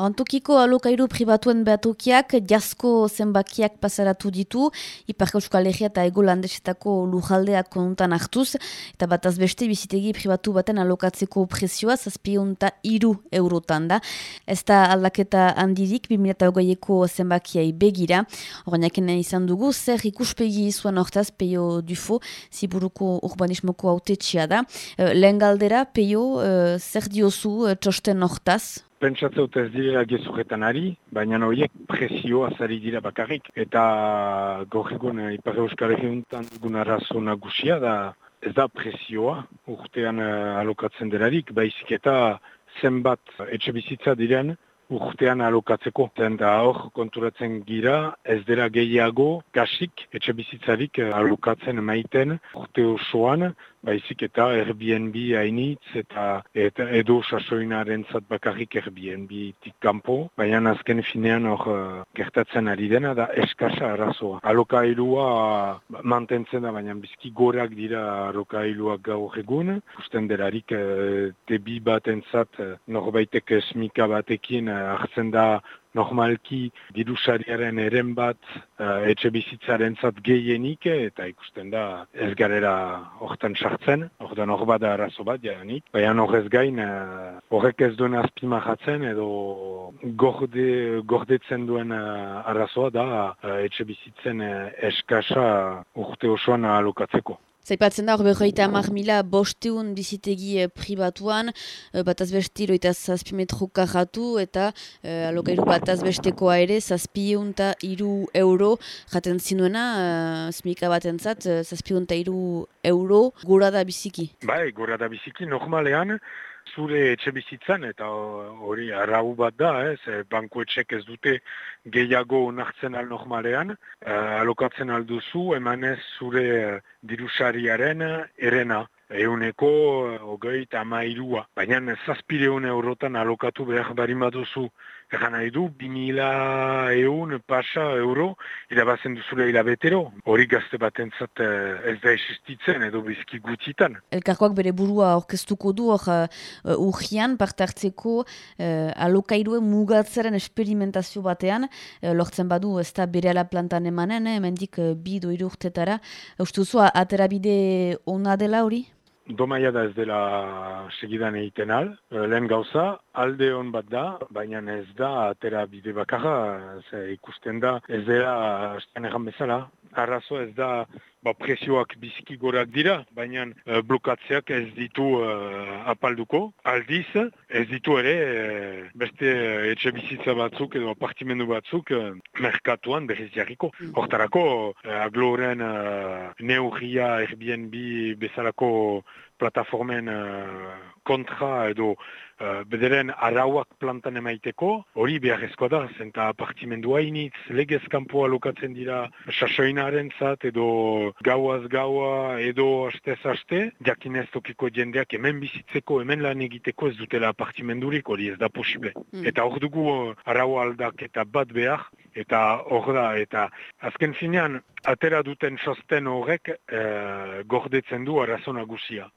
Antokiko alokairu pribatuen behatokiak jasko zenbakiak pasaratu ditu, Iparka Euskal Herria eta Ego Landesetako lujaldeak konuntan hartuz, eta bat azbeste bizitegi pribatu baten alokatzeko prezioa zazpionta iru eurotan da. Ez da aldaketa handirik, 2008ko zenbakiai begira, horreinaken izan dugu, zer ikuspegi zuen hortaz peio dufo, ziburuko urbanismoko haute da. Eh, lehen galdera, peio, eh, zer diozu eh, txosten hortaz? Pentsatzeu ez direla gezuretan ari, baina horiek presioa zari dira bakarrik. Eta gaur egun eh, Ipar Euskal Herriuntan dugun arrazo nagusia da ez da presioa urtean uh, alokatzen delarik, baizik eta zenbat etxe bizitza diren urtean alokatzeko. Eta hor konturatzen gira ez dela gehiago gasik etxe bizitzarik eh, alokatzen maiten urte osoan, baizik eta Airbnb hainitz eta, eta edo sasoinaren zat bakarrik Airbnb kanpo, baina azken finean hor uh, gertatzen ari dena da eskasa arazoa. Alokailua mantentzen da, baina bizki gorak dira alokailuak gaur egun, usten delarik uh, tebi bat entzat uh, norbaitek esmika batekin hartzen da normalki dirusariaren eren bat uh, etxe bizitzaren zat gehienik eta ikusten da ez garera horretan sartzen, horretan hor bat arazo bat janik. Baina horrez gain uh, horrek ez duen azpimahatzen edo gorde, gordetzen duen uh, arazoa da uh, etxe bizitzen uh, eskasa urte osoan alokatzeko. Zaipatzen da, hor behoita amak mila bosteun bizitegi eh, pribatuan, eh, bat azbesti loita zazpi metro karratu eta eh, alokairu bat azbestekoa ere zazpieun eta iru euro jaten zinuena, eh, zmika bat entzat, zazpieun eta iru euro gura da biziki. Bai, gura da biziki, normalean, zure etxe bizitzan, eta hori arau bat da, ez, banku etxek ez dute gehiago onartzen al normalean, uh, alokatzen alduzu, emanez zure dirusariaren erena euneko hogei eta mairua. Baina zazpireun eurotan alokatu behar bari. Egan nahi du, bimila eun pasa euro irabazen duzule hilabetero. Hori gazte batentzat eh, ez da esistitzen edo bizki gutitan. Elkarkoak bere burua orkestuko du hor uh, urgian partartzeko uh, alokairuen mugatzaren esperimentazio batean. Uh, lortzen badu ez da bere ala plantan emanen, eh, mendik uh, bi doiru urtetara. Ustuzu, aterabide ona dela hori? Domaia da ez dela segidan egiten al. Eh, lehen gauza, alde hon bat da, baina ez da atera bide bakarra, ikusten da ez dela, egan bezala, arrazo ez da ba, presioak biziki gorak dira, baina uh, blokatzeak ez ditu uh, apalduko. Aldiz, ez ditu ere uh, beste etxe bizitza batzuk edo apartimendu batzuk uh, merkatuan berriz jarriko. Mm. Hortarako, uh, agloren uh, neurria Airbnb bezalako plataformen kontra edo uh, bederen arauak plantan emaiteko, hori beharrezkoa da, zenta partimendu hainitz, legez kanpoa lokatzen dira sasoinaren zat, edo gauaz gaua, edo astez aste, jakinez tokiko jendeak hemen bizitzeko, hemen lan egiteko ez dutela partimendurik, hori ez da posible. Mm. Eta hor dugu arau aldak eta bat behar, eta hor da, eta azken finean, atera duten sosten horrek eh, gordetzen du arazo nagusia.